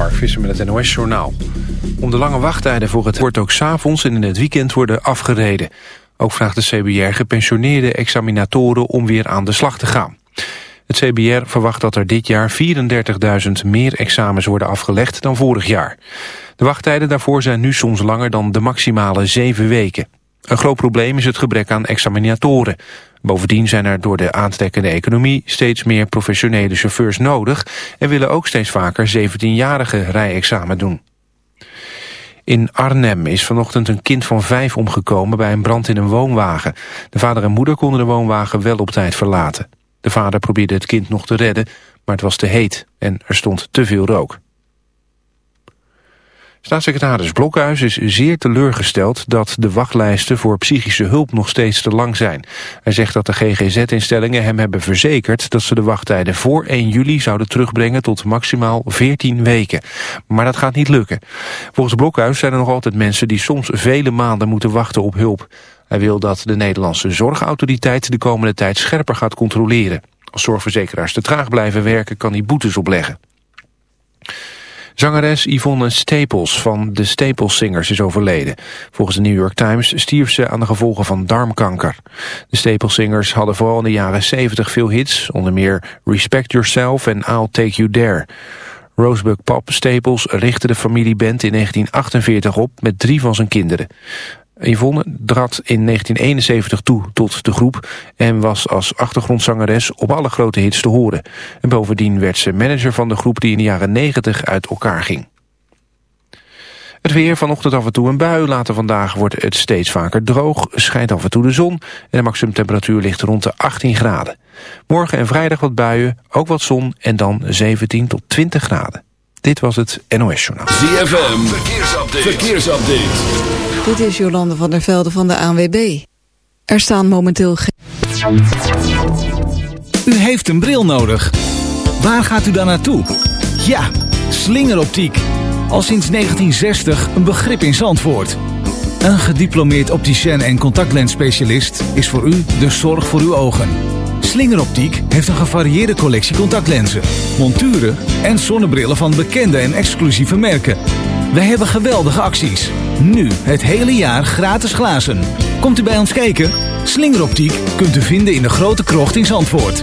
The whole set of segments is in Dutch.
Mark met het NOS Journaal. Om de lange wachttijden voor het wordt ook s'avonds en in het weekend worden afgereden. Ook vraagt de CBR gepensioneerde examinatoren om weer aan de slag te gaan. Het CBR verwacht dat er dit jaar 34.000 meer examens worden afgelegd dan vorig jaar. De wachttijden daarvoor zijn nu soms langer dan de maximale zeven weken. Een groot probleem is het gebrek aan examinatoren. Bovendien zijn er door de aantrekkende economie steeds meer professionele chauffeurs nodig... en willen ook steeds vaker 17-jarige rijexamen doen. In Arnhem is vanochtend een kind van vijf omgekomen bij een brand in een woonwagen. De vader en moeder konden de woonwagen wel op tijd verlaten. De vader probeerde het kind nog te redden, maar het was te heet en er stond te veel rook. Staatssecretaris Blokhuis is zeer teleurgesteld dat de wachtlijsten voor psychische hulp nog steeds te lang zijn. Hij zegt dat de GGZ-instellingen hem hebben verzekerd dat ze de wachttijden voor 1 juli zouden terugbrengen tot maximaal 14 weken. Maar dat gaat niet lukken. Volgens Blokhuis zijn er nog altijd mensen die soms vele maanden moeten wachten op hulp. Hij wil dat de Nederlandse zorgautoriteit de komende tijd scherper gaat controleren. Als zorgverzekeraars te traag blijven werken kan hij boetes opleggen. Zangeres Yvonne Staples van de Staples Singers is overleden. Volgens de New York Times stierf ze aan de gevolgen van darmkanker. De Staples Singers hadden vooral in de jaren 70 veel hits, onder meer Respect Yourself en I'll Take You There. Rosebud Pop Staples richtte de familieband in 1948 op met drie van zijn kinderen. Yvonne trad in 1971 toe tot de groep en was als achtergrondzangeres op alle grote hits te horen. En bovendien werd ze manager van de groep die in de jaren 90 uit elkaar ging. Het weer vanochtend af en toe een bui. Later vandaag wordt het steeds vaker droog. Schijnt af en toe de zon. En de maximumtemperatuur ligt rond de 18 graden. Morgen en vrijdag wat buien. Ook wat zon. En dan 17 tot 20 graden. Dit was het NOS Journaal. ZFM. Verkeersupdate. Verkeersupdate. Dit is Jolande van der Velde van de ANWB. Er staan momenteel geen... U heeft een bril nodig. Waar gaat u dan naartoe? Ja, slingeroptiek. Al sinds 1960 een begrip in Zandvoort. Een gediplomeerd opticien en contactlensspecialist is voor u de zorg voor uw ogen. Slingeroptiek heeft een gevarieerde collectie contactlenzen, monturen en zonnebrillen van bekende en exclusieve merken. Wij hebben geweldige acties. Nu het hele jaar gratis glazen. Komt u bij ons kijken? Slingeroptiek kunt u vinden in de grote krocht in Zandvoort.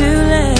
too late.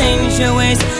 change your ways.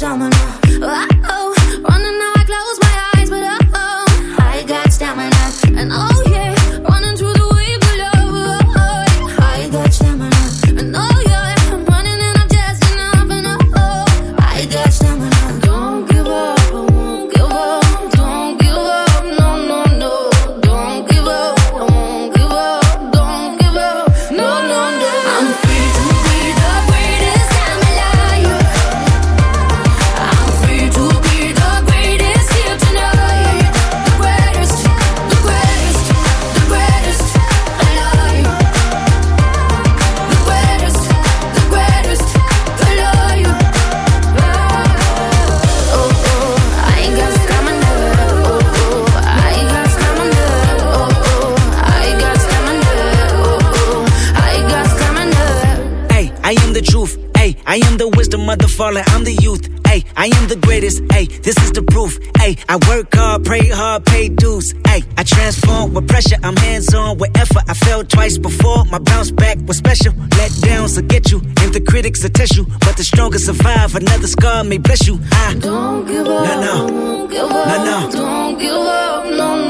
domino. was special. Let downs will get you, and the critics will test you. But the strongest survive, another scar may bless you. I don't give up. No, no. Don't give up. No, no. Don't give up. No, no.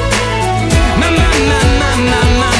my, my, my, my.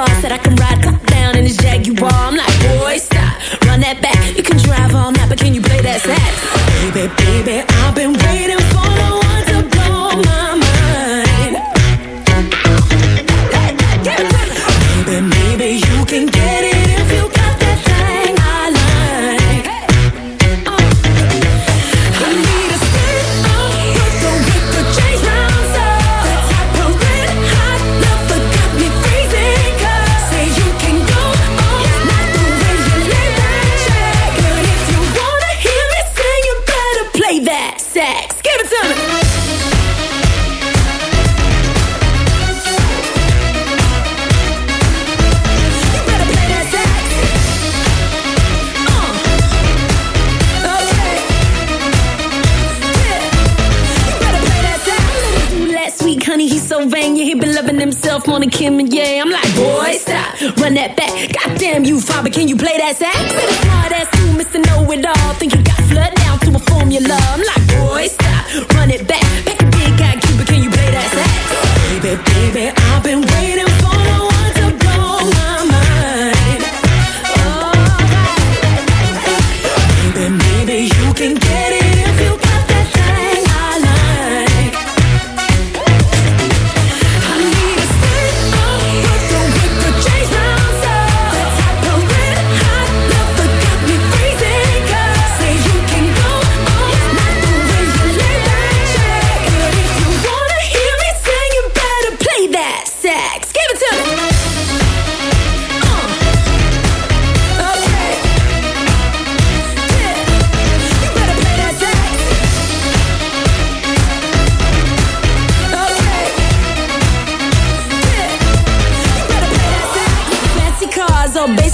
boss that I can ride.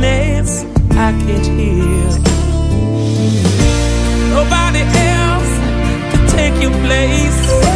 sadness I can't heal. Nobody else can take your place.